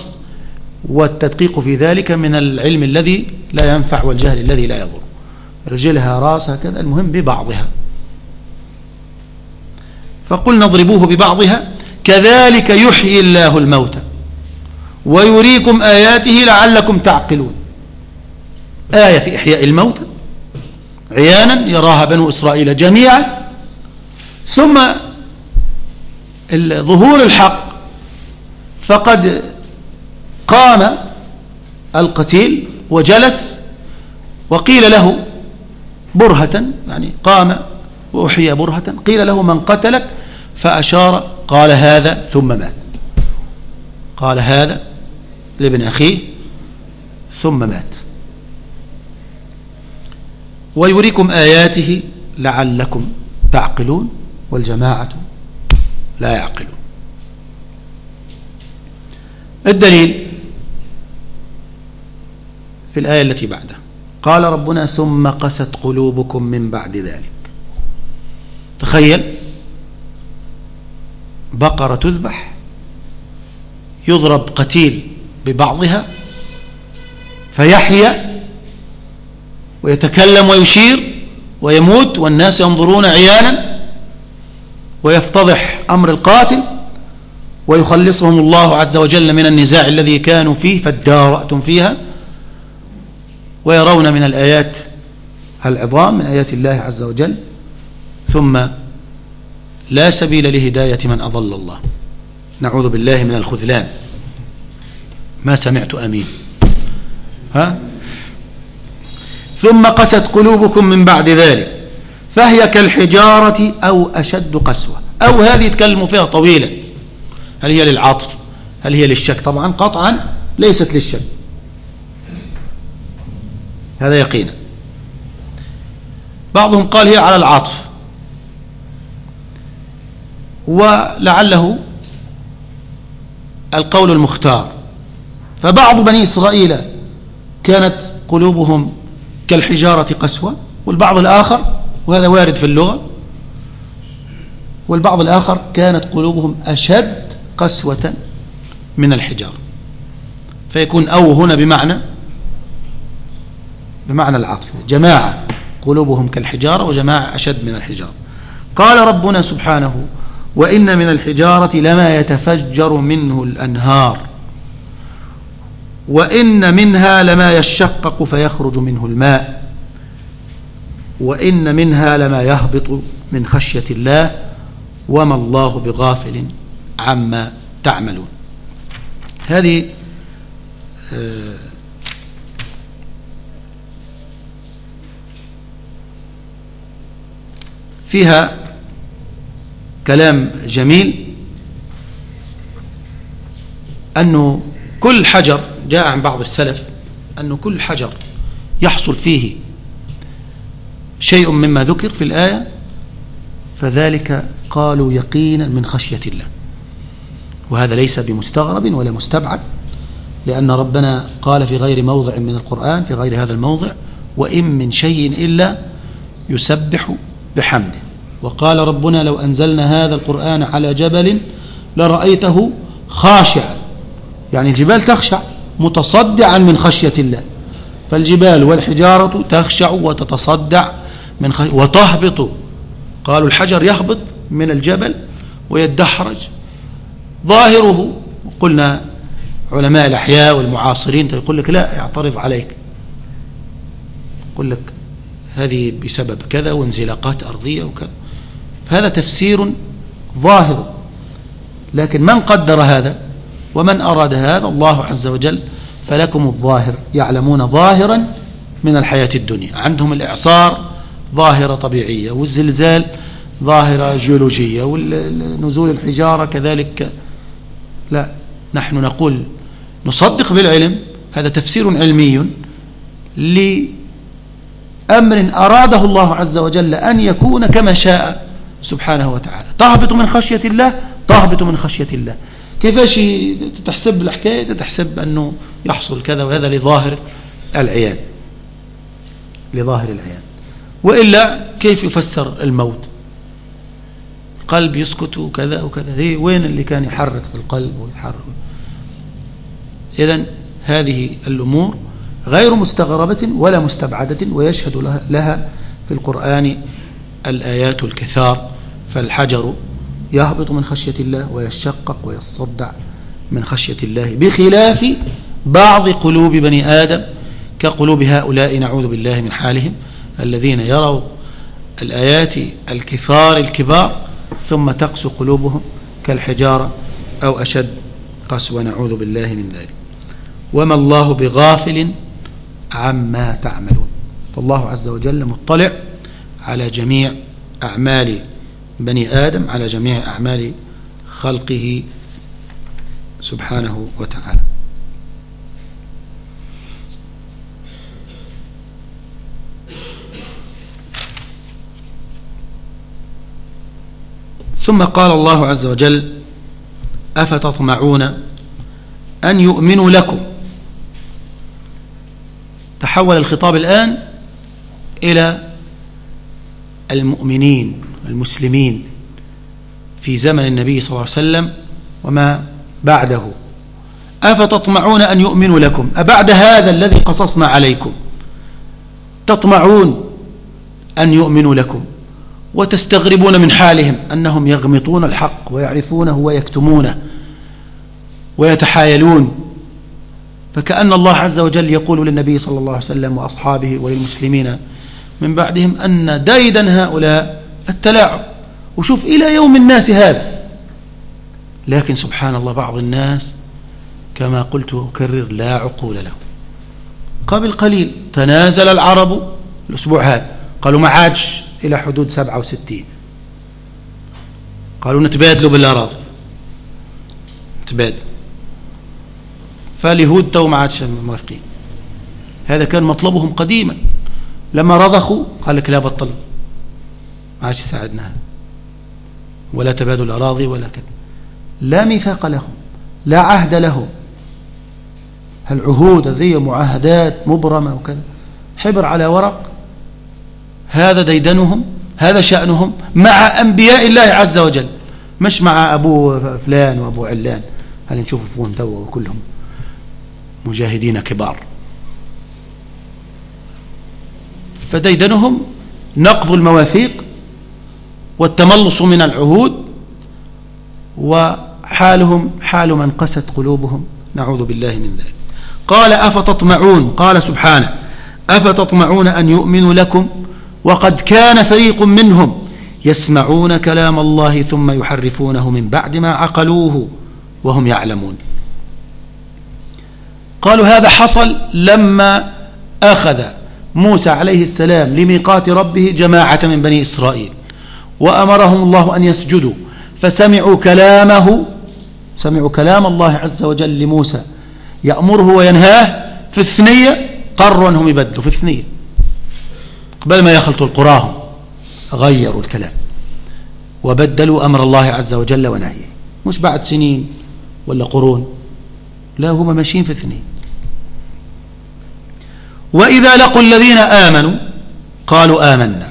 والتدقيق في ذلك من العلم الذي لا ينفع والجهل الذي لا يضر. رجلها راسها كذا المهم ببعضها. فقلنا اضربوه ببعضها كذلك يحيي الله الموتى. ويريكم آياته لعلكم تعقلون. آية في إحياء الموتى. عيانا يراها بنو إسرائيل جميعا. ثم ظهور الحق. فقد قام القتيل وجلس وقيل له برهة يعني قام وأحيى برهة. قيل له من قتلك؟ فأشار قال هذا ثم مات. قال هذا لابن أخيه ثم مات. ويريكم آياته لعلكم تعقلون والجماعة لا يعقلون. الدليل في الآية التي بعدها. قال ربنا ثم قست قلوبكم من بعد ذلك. تخيل بقرة تذبح يضرب قتيل ببعضها فيحيا ويتكلم ويشير ويموت والناس ينظرون عيانا ويفتضح أمر القاتل ويخلصهم الله عز وجل من النزاع الذي كانوا فيه فادارأتم فيها ويرون من الآيات العظام من آيات الله عز وجل. ثم لا سبيل لهداية من أضل الله. نعوذ بالله من الخذلان. ما سمعت أمين. ها؟ ثم قست قلوبكم من بعد ذلك فهي كالحجارة أو أشد قسوة. أو هذه يتكلموا فيها طويلا. هل هي للعطف هل هي للشك؟ طبعا قطعا ليست للشك. هذا يقينا. بعضهم قال هي على العطف. ولعله القول المختار. فبعض بني إسرائيل كانت قلوبهم كالحجارة قسوة والبعض الآخر وهذا وارد في اللغة والبعض الآخر كانت قلوبهم أشد قسوة من الحجارة. فيكون أو هنا بمعنى بمعنى العطف جماعة قلوبهم كالحجارة وجماعة أشد من الحجارة. قال ربنا سبحانه وإن من الحجارة لما يتفجر منه الأنهار. وإن منها لما يشقق فيخرج منه الماء. وإن منها لما يهبط من خشية الله. وما الله بغافل عما تعملون. هذه آه، فيها كلام جميل. أنه كل حجر جاء عن بعض السلف أنه كل حجر يحصل فيه شيء مما ذكر في الآية فذلك قالوا يقينا من خشية الله. وهذا ليس بمستغرب ولا مستبعد لأن ربنا قال في غير موضع من القرآن في غير هذا الموضع وإن من شيء إلا يسبح بحمده. وقال ربنا لو أنزلنا هذا القرآن على جبل لرأيته خاشعا. يعني الجبال تخشع متصدعا من خشية الله. فالجبال والحجارة تخشع وتتصدع من خشية وتهبط. قالوا الحجر يهبط من الجبل ويدحرج ظاهره قلنا علماء الأحياء والمعاصرين يقول لك لا يعترض عليك. يقول لك هذه بسبب كذا وانزلاقات أرضية وكذا. هذا تفسير ظاهر. لكن من قدر هذا؟ ومن أراد هذا الله عز وجل فلكم الظاهر يعلمون ظاهرا من الحياة الدنيا. عندهم الإعصار ظاهرة طبيعية والزلزال ظاهرة جيولوجية ونزول الحجارة كذلك. لا نحن نقول نصدق بالعلم هذا تفسير علمي لأمر أراده الله عز وجل أن يكون كما شاء سبحانه وتعالى. تهبط من خشية الله تهبط من خشية الله. كيفاش تحسب الحكاية؟ تحسب أنه يحصل كذا وهذا لظاهر العيان. لظاهر العيان. وإلا كيف يفسر الموت؟ القلب يسكت وكذا وكذا. هي وين اللي كان يحرك في القلب ويتحرك؟ إذن هذه الأمور غير مستغربة ولا مستبعدة ويشهد لها في القرآن الآيات الكثار. فالحجر يهبط من خشية الله ويشقق ويصدع من خشية الله بخلاف بعض قلوب بني آدم كقلوب هؤلاء نعوذ بالله من حالهم الذين يروا الآيات الكثار الكبار ثم تقسو قلوبهم كالحجارة أو أشد قسوة نعوذ بالله من ذلك. وما الله بغافل عما تعملون. فالله عز وجل مطلع على جميع أعمال بني آدم على جميع أعمال خلقه سبحانه وتعالى. ثم قال الله عز وجل أفتطمعون أن يؤمنوا لكم؟ تحول الخطاب الآن إلى المؤمنين. المسلمين في زمن النبي صلى الله عليه وسلم وما بعده. أفتطمعون أن يؤمنوا لكم؟ أبعد هذا الذي قصصنا عليكم؟ تطمعون أن يؤمنوا لكم وتستغربون من حالهم أنهم يغمطون الحق ويعرفونه ويكتمونه ويتحايلون. فكأن الله عز وجل يقول للنبي صلى الله عليه وسلم وأصحابه وللمسلمين من بعدهم أن ديدا هؤلاء التلاعب. وشوف إلى يوم الناس هذا. لكن سبحان الله بعض الناس كما قلت وأكرر لا عقول له قبل قليل تنازل العرب الأسبوع هذا. قالوا ما عادش إلى حدود سبعة وستين. قالوا نتبادلوا بالأراضي. نتبادل فاليهود تو ما عادش موافقين. هذا كان مطلبهم قديما. لما رضخوا قال لك لا بطل. ما عادش يساعدنا ولا تبادل الأراضي ولا كذا لا ميثاق لهم لا عهد لهم. العهود هذه معاهدات مبرمة وكذا؟ حبر على ورق. هذا ديدنهم هذا شأنهم مع أنبياء الله عز وجل. مش مع أبو فلان وأبو علان. هل نشوف فون توا وكلهم مجاهدين كبار. فديدنهم نقض المواثيق والتملص من العهود وحالهم حال من قست قلوبهم. نعوذ بالله من ذلك. قال أفتطمعون؟ قال سبحانه أفتطمعون أن يؤمنوا لكم وقد كان فريق منهم يسمعون كلام الله ثم يحرفونه من بعد ما عقلوه وهم يعلمون. قالوا هذا حصل لما أخذ موسى عليه السلام لميقات ربه جماعة من بني إسرائيل. وأمرهم الله أن يسجدوا. فسمعوا كلامه سمعوا كلام الله عز وجل لموسى. يأمره وينهاه في الثنية قرروا أنهم يبدلوا في الثنية. قبل ما يخلطوا القراهم غيروا الكلام. وبدلوا أمر الله عز وجل ونهيه. مش بعد سنين ولا قرون لا هم ماشيين في اثنين وإذا لقوا الذين آمنوا قالوا آمنا.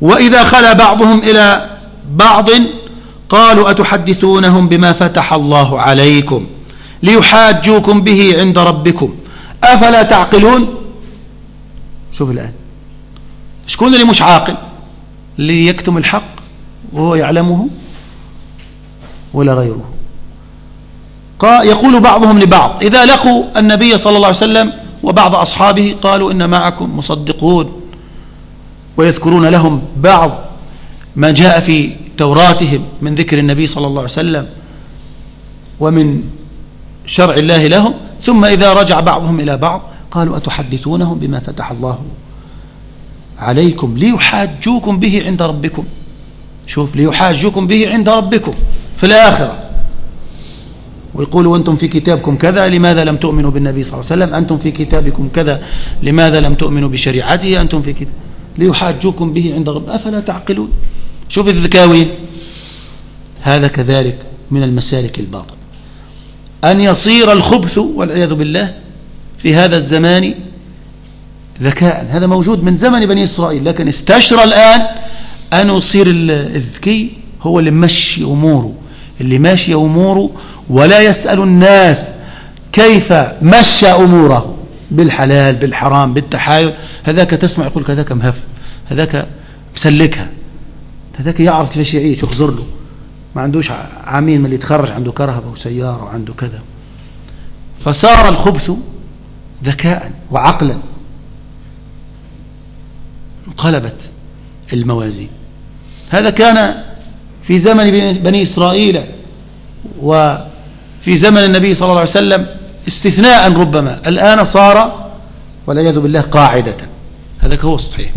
وإذا خلا بعضهم إلى بعض قالوا أتحدثونهم بما فتح الله عليكم ليحاجوكم به عند ربكم أفلا تعقلون؟ شوف الآن. شكون اللي مش عاقل؟ اللي يكتم الحق وهو يعلمه ولا غيره. يقول بعضهم لبعض. إذا لقوا النبي صلى الله عليه وسلم وبعض أصحابه قالوا إن معكم مصدقون. ويذكرون لهم بعض ما جاء في توراتهم من ذكر النبي صلى الله عليه وسلم ومن شرع الله لهم ثم إذا رجع بعضهم إلى بعض قالوا أتحدثونهم بما فتح الله عليكم ليحاجوكم به عند ربكم؟ شوف ليحاجوكم به عند ربكم في الآخرة. ويقولوا أنتم في كتابكم كذا لماذا لم تؤمنوا بالنبي صلى الله عليه وسلم؟ أنتم في كتابكم كذا لماذا لم تؤمنوا بشريعته؟ أنتم في كتاب ليحاجوكم به عند رب. أفلا تعقلون؟ شوف الذكاوين. هذا كذلك من المسالك الباطل. أن يصير الخبث والعياذ بالله في هذا الزمان ذكاء. هذا موجود من زمن بني إسرائيل لكن استشرى الآن أن يصير الذكي هو اللي مشي أموره. اللي ماشي أموره ولا يسأل الناس كيف مشى أموره. بالحلال بالحرام بالتحايل هذاك تسمع يقول هذاك مهف هذاك مسلكها هذاك يعرف كيفاش يعيش يخزر له. ما عندوش عامين من اللي يتخرج عنده كرهبة وسيارة وعنده كذا. فصار الخبث ذكاء وعقلا. انقلبت الموازين. هذا كان في زمن بني إسرائيل وفي زمن النبي صلى الله عليه وسلم استثناء ربما. الآن صار والعياذ بالله قاعدة. هذا هو الصحيح.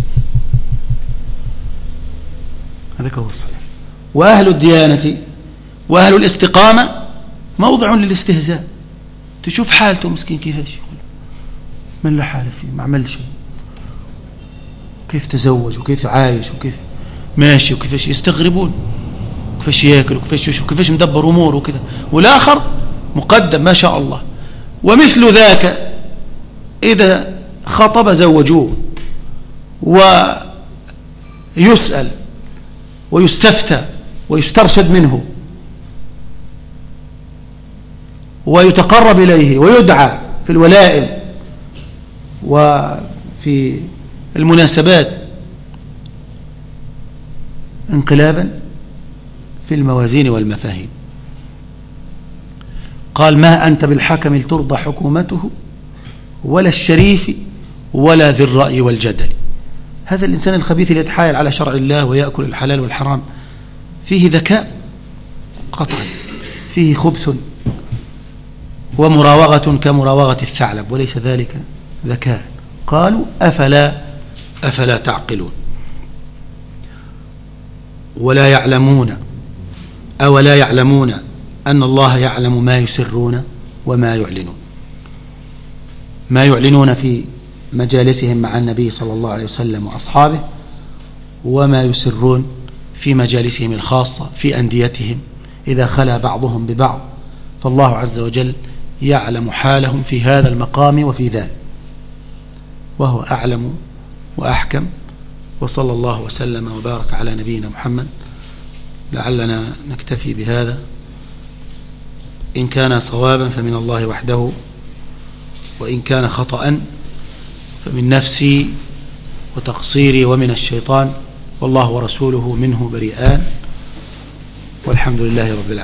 هذا هو الصحيح. وأهل الديانة وأهل الاستقامة موضع للاستهزاء. تشوف حالته مسكين كيفاش من لا حال فيه؟ ما عمل شيء. كيف تزوج وكيف عايش وكيف ماشي وكيفاش يستغربون؟ كيفاش ياكل وكيفاش يشرب؟ وكيفاش مدبر أموره وكذا. والآخر مقدم ما شاء الله. ومثل ذاك إذا خطب زوجوه ويسأل ويستفتى ويسترشد منه ويتقرب إليه ويدعى في الولائم وفي المناسبات انقلابا في الموازين والمفاهيم. قال ما أنت بالحكم لترضى حكومته ولا الشريف ولا ذي الرأي والجدل. هذا الإنسان الخبيث اللي يتحايل على شرع الله ويأكل الحلال والحرام فيه ذكاء قطعا فيه خبث ومراوغة كمراوغة الثعلب وليس ذلك ذكاء. قالوا أفلا أفلا تعقلون؟ ولا يعلمون أولا يعلمون؟ أن الله يعلم ما يسرون وما يعلنون. ما يعلنون في مجالسهم مع النبي صلى الله عليه وسلم وأصحابه وما يسرون في مجالسهم الخاصة في أنديتهم. إذا خلا بعضهم ببعض فالله عز وجل يعلم حالهم في هذا المقام وفي ذلك. وهو أعلم وأحكم. وصلى الله وسلم وبارك على نبينا محمد. لعلنا نكتفي بهذا. إن كان صوابا فمن الله وحده وإن كان خطأ فمن نفسي وتقصيري ومن الشيطان والله ورسوله منه بريئان والحمد لله رب العالمين.